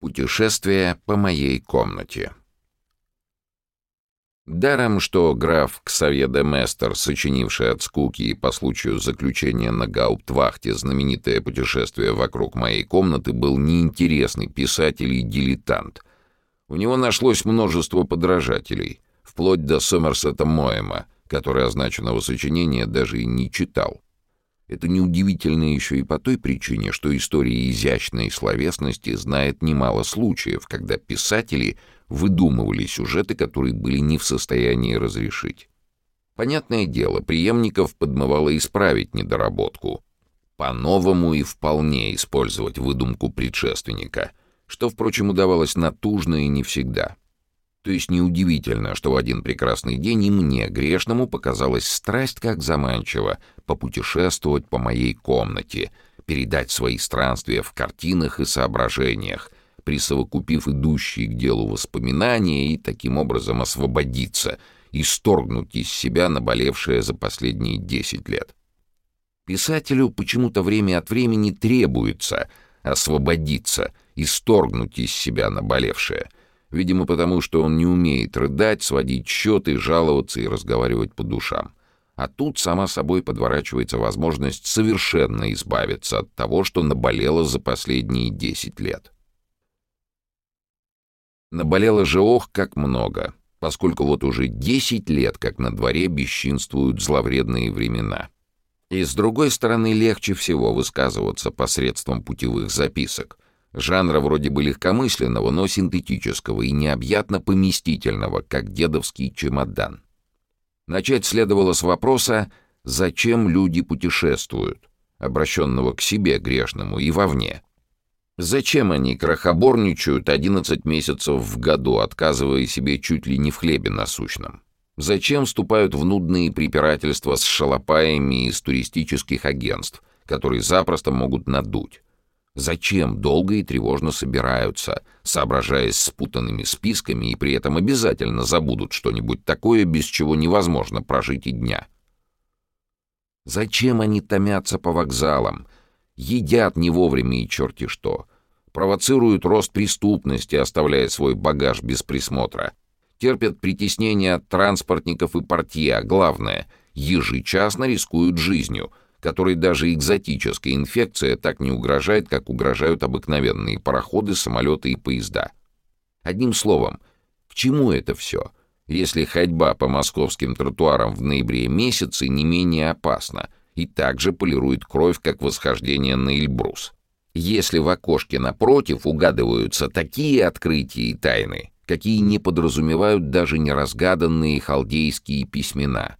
Путешествие по моей комнате. Даром, что граф Ксавье де Местер, сочинивший от скуки и по случаю заключения на гауптвахте знаменитое путешествие вокруг моей комнаты, был неинтересный писатель и дилетант. У него нашлось множество подражателей, вплоть до Сомерсета Моэма, который означенного сочинения даже и не читал. Это неудивительно еще и по той причине, что история изящной словесности знает немало случаев, когда писатели выдумывали сюжеты, которые были не в состоянии разрешить. Понятное дело, преемников подмывало исправить недоработку, по-новому и вполне использовать выдумку предшественника, что, впрочем, удавалось натужно и не всегда. То есть неудивительно, что в один прекрасный день и мне, грешному, показалась страсть как заманчиво попутешествовать по моей комнате, передать свои странствия в картинах и соображениях, присовокупив идущие к делу воспоминания и таким образом освободиться, исторгнуть из себя наболевшее за последние десять лет. Писателю почему-то время от времени требуется освободиться, исторгнуть из себя наболевшее — Видимо, потому что он не умеет рыдать, сводить счеты, жаловаться и разговаривать по душам. А тут сама собой подворачивается возможность совершенно избавиться от того, что наболело за последние десять лет. Наболело же ох как много, поскольку вот уже десять лет, как на дворе бесчинствуют зловредные времена. И с другой стороны, легче всего высказываться посредством путевых записок — Жанра вроде бы легкомысленного, но синтетического и необъятно поместительного, как дедовский чемодан. Начать следовало с вопроса «Зачем люди путешествуют?», обращенного к себе грешному и вовне. Зачем они крохоборничают 11 месяцев в году, отказывая себе чуть ли не в хлебе насущном? Зачем вступают в нудные препирательства с шалопаями из туристических агентств, которые запросто могут надуть? Зачем долго и тревожно собираются, соображаясь спутанными списками и при этом обязательно забудут что-нибудь такое, без чего невозможно прожить и дня? Зачем они томятся по вокзалам, едят не вовремя и черти что, провоцируют рост преступности, оставляя свой багаж без присмотра, терпят притеснение от транспортников и партия, а главное, ежечасно рискуют жизнью — которой даже экзотическая инфекция так не угрожает, как угрожают обыкновенные пароходы, самолеты и поезда. Одним словом, к чему это все, если ходьба по московским тротуарам в ноябре месяце не менее опасна и также полирует кровь, как восхождение на Эльбрус? Если в окошке напротив угадываются такие открытия и тайны, какие не подразумевают даже неразгаданные халдейские письмена —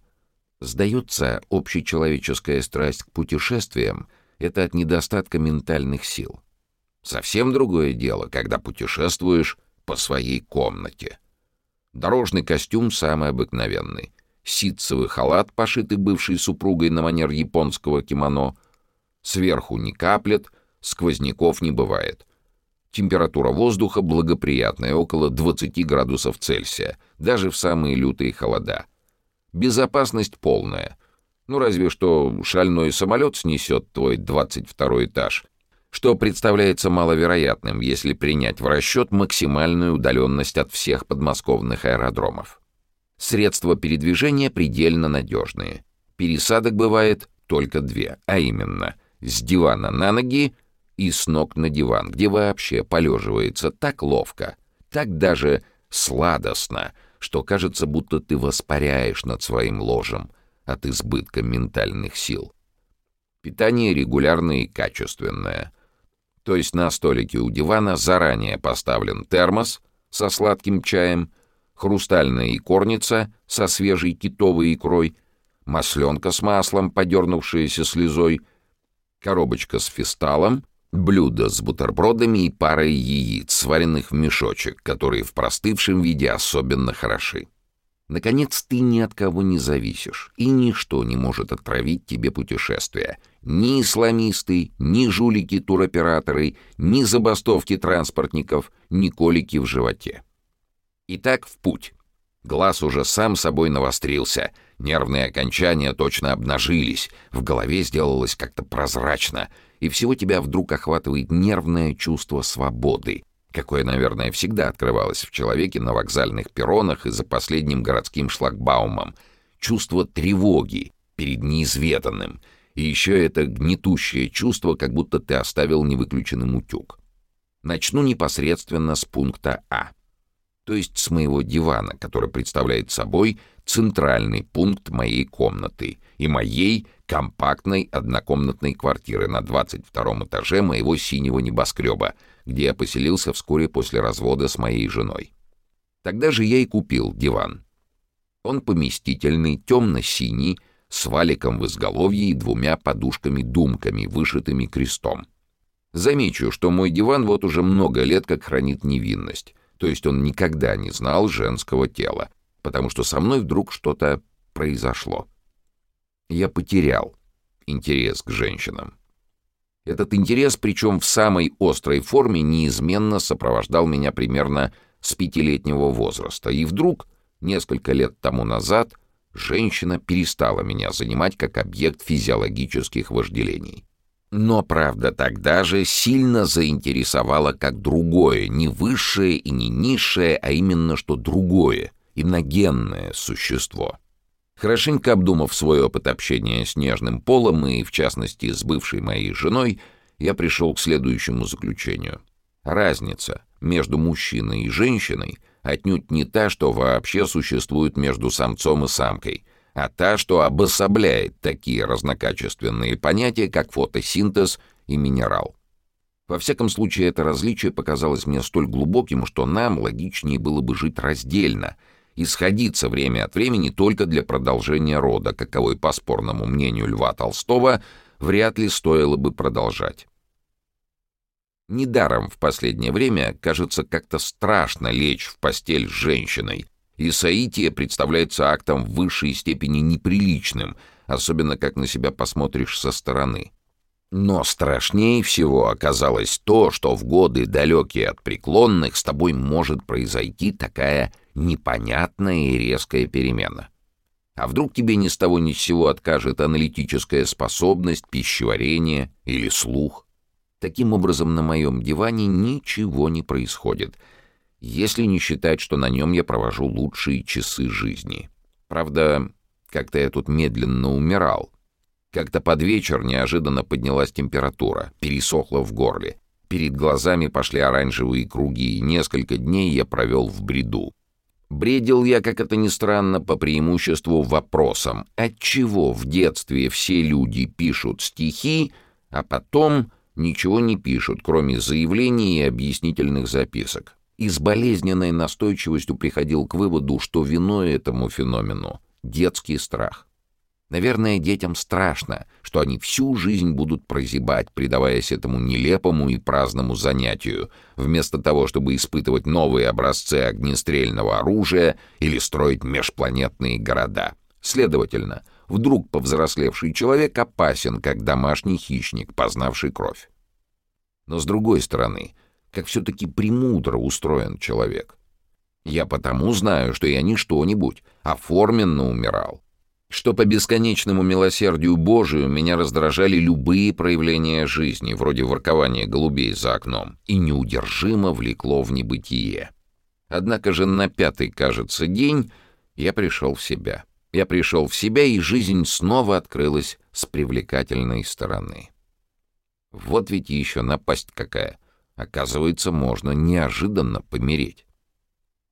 Сдается, общечеловеческая страсть к путешествиям — это от недостатка ментальных сил. Совсем другое дело, когда путешествуешь по своей комнате. Дорожный костюм самый обыкновенный. Ситцевый халат, пошитый бывшей супругой на манер японского кимоно. Сверху не каплет, сквозняков не бывает. Температура воздуха благоприятная, около 20 градусов Цельсия, даже в самые лютые холода — Безопасность полная. Ну, разве что шальной самолет снесет твой 22 этаж, что представляется маловероятным, если принять в расчет максимальную удаленность от всех подмосковных аэродромов. Средства передвижения предельно надежные. Пересадок бывает только две, а именно с дивана на ноги и с ног на диван, где вообще полеживается так ловко, так даже сладостно — что кажется, будто ты воспаряешь над своим ложем от избытка ментальных сил. Питание регулярное и качественное. То есть на столике у дивана заранее поставлен термос со сладким чаем, хрустальная икорница со свежей китовой икрой, масленка с маслом, подернувшаяся слезой, коробочка с фисталом Блюдо с бутербродами и парой яиц, сваренных в мешочек, которые в простывшем виде особенно хороши. Наконец, ты ни от кого не зависишь, и ничто не может отравить тебе путешествие. Ни исламисты, ни жулики-туроператоры, ни забастовки транспортников, ни колики в животе. Итак, в путь. Глаз уже сам собой навострился, нервные окончания точно обнажились, в голове сделалось как-то прозрачно — и всего тебя вдруг охватывает нервное чувство свободы, какое, наверное, всегда открывалось в человеке на вокзальных перронах и за последним городским шлагбаумом. Чувство тревоги перед неизведанным. И еще это гнетущее чувство, как будто ты оставил невыключенным утюг. Начну непосредственно с пункта А. То есть с моего дивана, который представляет собой центральный пункт моей комнаты и моей компактной однокомнатной квартиры на 22 этаже моего синего небоскреба, где я поселился вскоре после развода с моей женой. Тогда же я и купил диван. Он поместительный, темно-синий, с валиком в изголовье и двумя подушками-думками, вышитыми крестом. Замечу, что мой диван вот уже много лет как хранит невинность, то есть он никогда не знал женского тела, потому что со мной вдруг что-то произошло. Я потерял интерес к женщинам. Этот интерес, причем в самой острой форме, неизменно сопровождал меня примерно с пятилетнего возраста. И вдруг, несколько лет тому назад, женщина перестала меня занимать как объект физиологических вожделений. Но, правда, тогда же сильно заинтересовала как другое, не высшее и не низшее, а именно что другое, иногенное существо. Хорошенько обдумав свой опыт общения с нежным полом и, в частности, с бывшей моей женой, я пришел к следующему заключению. Разница между мужчиной и женщиной отнюдь не та, что вообще существует между самцом и самкой — а та, что обособляет такие разнокачественные понятия, как фотосинтез и минерал. Во всяком случае, это различие показалось мне столь глубоким, что нам логичнее было бы жить раздельно и сходиться время от времени только для продолжения рода, каковой, по спорному мнению Льва Толстого, вряд ли стоило бы продолжать. Недаром в последнее время кажется как-то страшно лечь в постель с женщиной, и соитие представляется актом в высшей степени неприличным, особенно как на себя посмотришь со стороны. Но страшнее всего оказалось то, что в годы далекие от преклонных с тобой может произойти такая непонятная и резкая перемена. А вдруг тебе ни с того ни с сего откажет аналитическая способность, пищеварение или слух? Таким образом, на моем диване ничего не происходит — если не считать, что на нем я провожу лучшие часы жизни. Правда, как-то я тут медленно умирал. Как-то под вечер неожиданно поднялась температура, пересохла в горле. Перед глазами пошли оранжевые круги, и несколько дней я провел в бреду. Бредил я, как это ни странно, по преимуществу вопросом, отчего в детстве все люди пишут стихи, а потом ничего не пишут, кроме заявлений и объяснительных записок и с болезненной настойчивостью приходил к выводу, что виной этому феномену — детский страх. Наверное, детям страшно, что они всю жизнь будут прозябать, предаваясь этому нелепому и праздному занятию, вместо того, чтобы испытывать новые образцы огнестрельного оружия или строить межпланетные города. Следовательно, вдруг повзрослевший человек опасен, как домашний хищник, познавший кровь. Но с другой стороны, как все-таки премудро устроен человек. Я потому знаю, что я не что-нибудь, а форменно умирал. Что по бесконечному милосердию Божию меня раздражали любые проявления жизни, вроде воркования голубей за окном, и неудержимо влекло в небытие. Однако же на пятый, кажется, день я пришел в себя. Я пришел в себя, и жизнь снова открылась с привлекательной стороны. Вот ведь еще напасть какая. Оказывается, можно неожиданно помереть.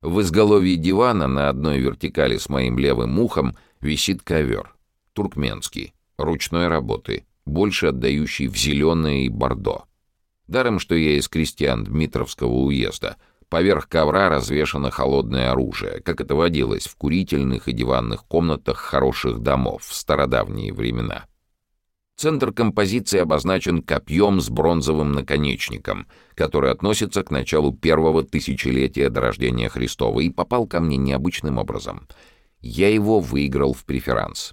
В изголовье дивана на одной вертикали с моим левым ухом висит ковер. Туркменский, ручной работы, больше отдающий в зеленое и бордо. Даром, что я из крестьян Дмитровского уезда, поверх ковра развешано холодное оружие, как это водилось в курительных и диванных комнатах хороших домов в стародавние времена. Центр композиции обозначен копьем с бронзовым наконечником, который относится к началу первого тысячелетия до рождения Христова и попал ко мне необычным образом. Я его выиграл в преферанс.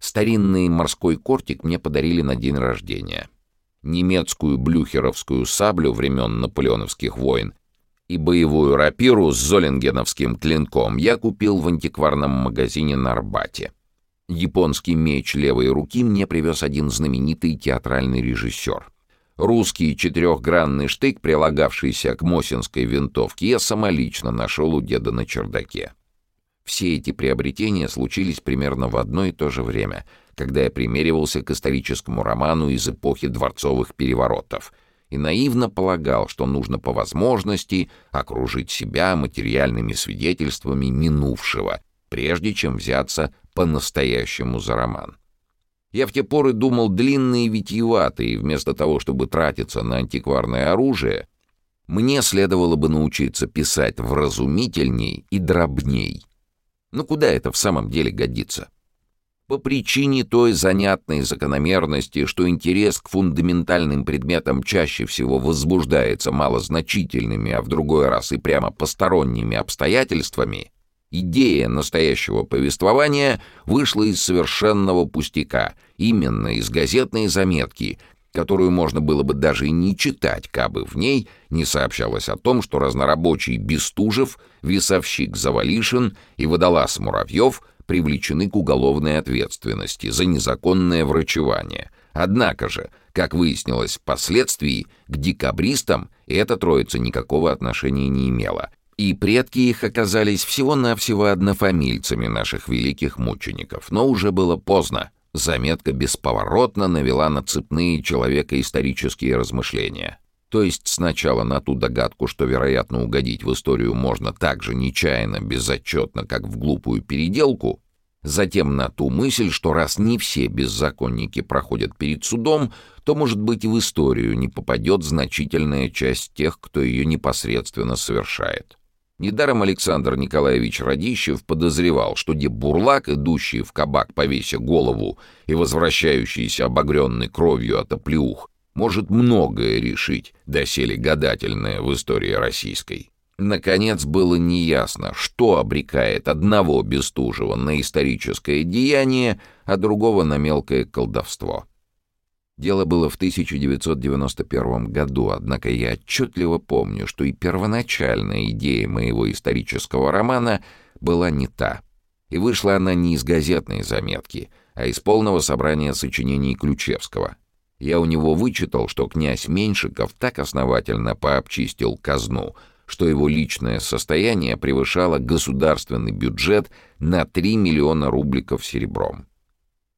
Старинный морской кортик мне подарили на день рождения. Немецкую блюхеровскую саблю времен наполеоновских войн и боевую рапиру с золингеновским клинком я купил в антикварном магазине на Арбате. Японский меч левой руки мне привез один знаменитый театральный режиссер. Русский четырехгранный штык, прилагавшийся к Мосинской винтовке, я самолично нашел у деда на чердаке. Все эти приобретения случились примерно в одно и то же время, когда я примеривался к историческому роману из эпохи дворцовых переворотов и наивно полагал, что нужно по возможности окружить себя материальными свидетельствами минувшего, прежде чем взяться по-настоящему за роман. Я в те поры думал длинно и витиевато, и вместо того, чтобы тратиться на антикварное оружие, мне следовало бы научиться писать вразумительней и дробней. Но куда это в самом деле годится? По причине той занятной закономерности, что интерес к фундаментальным предметам чаще всего возбуждается малозначительными, а в другой раз и прямо посторонними обстоятельствами, Идея настоящего повествования вышла из совершенного пустяка, именно из газетной заметки, которую можно было бы даже и не читать, кабы в ней не сообщалось о том, что разнорабочий Бестужев, весовщик Завалишин и водолаз Муравьев привлечены к уголовной ответственности за незаконное врачевание. Однако же, как выяснилось впоследствии, к декабристам эта троица никакого отношения не имела, и предки их оказались всего-навсего однофамильцами наших великих мучеников. Но уже было поздно. Заметка бесповоротно навела на цепные человека-исторические размышления. То есть сначала на ту догадку, что, вероятно, угодить в историю можно так же нечаянно, безотчетно, как в глупую переделку, затем на ту мысль, что раз не все беззаконники проходят перед судом, то, может быть, и в историю не попадет значительная часть тех, кто ее непосредственно совершает. Недаром Александр Николаевич Радищев подозревал, что Бурлак, идущий в кабак повеся голову и возвращающийся обогренный кровью от оплеух, может многое решить, доселе гадательное в истории российской. Наконец было неясно, что обрекает одного Бестужева на историческое деяние, а другого на мелкое колдовство. Дело было в 1991 году, однако я отчетливо помню, что и первоначальная идея моего исторического романа была не та. И вышла она не из газетной заметки, а из полного собрания сочинений Ключевского. Я у него вычитал, что князь Меньшиков так основательно пообчистил казну, что его личное состояние превышало государственный бюджет на 3 миллиона рубликов серебром.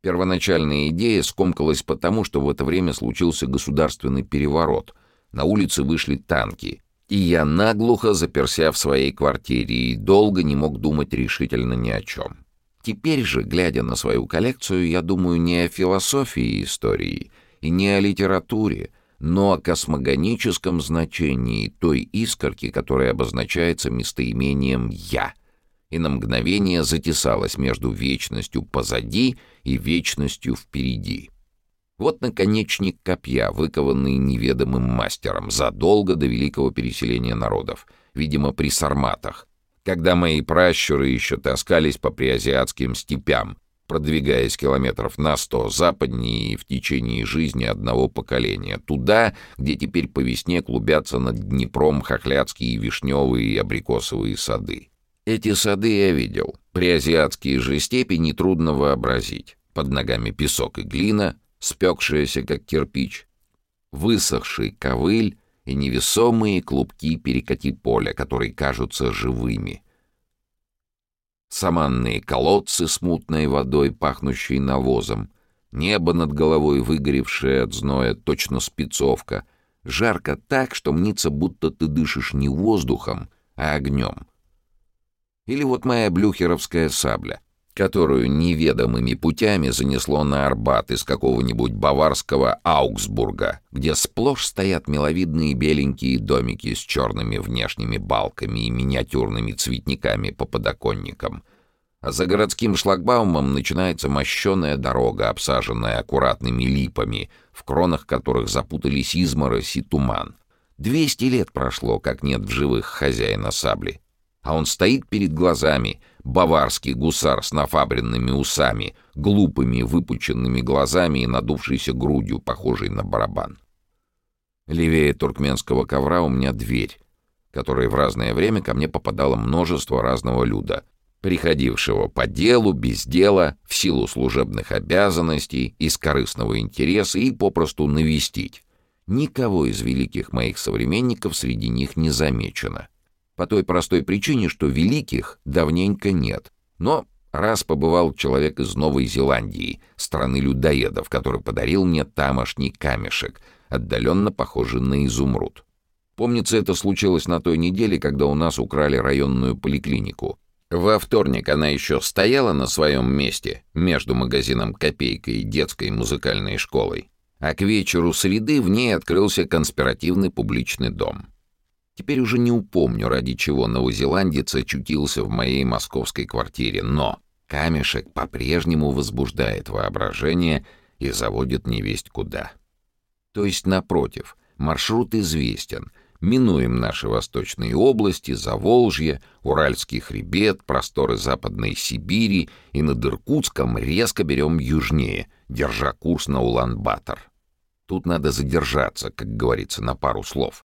Первоначальная идея скомкалась потому, что в это время случился государственный переворот. На улице вышли танки. И я наглухо заперся в своей квартире и долго не мог думать решительно ни о чем. Теперь же, глядя на свою коллекцию, я думаю не о философии истории и не о литературе, но о космогоническом значении той искорки, которая обозначается местоимением «я», и на мгновение затесалась между вечностью позади и вечностью впереди. Вот наконечник копья, выкованный неведомым мастером задолго до великого переселения народов, видимо, при сарматах, когда мои пращуры еще таскались по приазиатским степям, продвигаясь километров на сто западнее и в течение жизни одного поколения, туда, где теперь по весне клубятся над Днепром хохлядские вишневые и абрикосовые сады. Эти сады я видел. Приазиатские же степени трудно вообразить. Под ногами песок и глина, спекшаяся, как кирпич, высохший ковыль и невесомые клубки перекати поля, которые кажутся живыми. Саманные колодцы с мутной водой, пахнущей навозом, небо над головой выгоревшее от зноя, точно спецовка. Жарко так, что мнится, будто ты дышишь не воздухом, а огнем. Или вот моя блюхеровская сабля, которую неведомыми путями занесло на Арбат из какого-нибудь баварского Аугсбурга, где сплошь стоят миловидные беленькие домики с черными внешними балками и миниатюрными цветниками по подоконникам. А за городским шлагбаумом начинается мощеная дорога, обсаженная аккуратными липами, в кронах которых запутались изморозь и туман. Двести лет прошло, как нет в живых хозяина сабли а он стоит перед глазами, баварский гусар с нафабренными усами, глупыми выпученными глазами и надувшейся грудью, похожей на барабан. Левее туркменского ковра у меня дверь, которой в разное время ко мне попадало множество разного люда, приходившего по делу, без дела, в силу служебных обязанностей, из корыстного интереса и попросту навестить. Никого из великих моих современников среди них не замечено. По той простой причине, что великих давненько нет. Но раз побывал человек из Новой Зеландии, страны людоедов, который подарил мне тамошний камешек, отдаленно похожий на изумруд. Помнится, это случилось на той неделе, когда у нас украли районную поликлинику. Во вторник она еще стояла на своем месте между магазином «Копейка» и детской музыкальной школой а к вечеру среды в ней открылся конспиративный публичный дом. Теперь уже не упомню, ради чего новозеландец очутился в моей московской квартире, но камешек по-прежнему возбуждает воображение и заводит невесть куда. То есть, напротив, маршрут известен. Минуем наши восточные области, Заволжье, Уральский хребет, просторы Западной Сибири и над Иркутском резко берем южнее, держа курс на Улан-Батор. Тут надо задержаться, как говорится, на пару слов.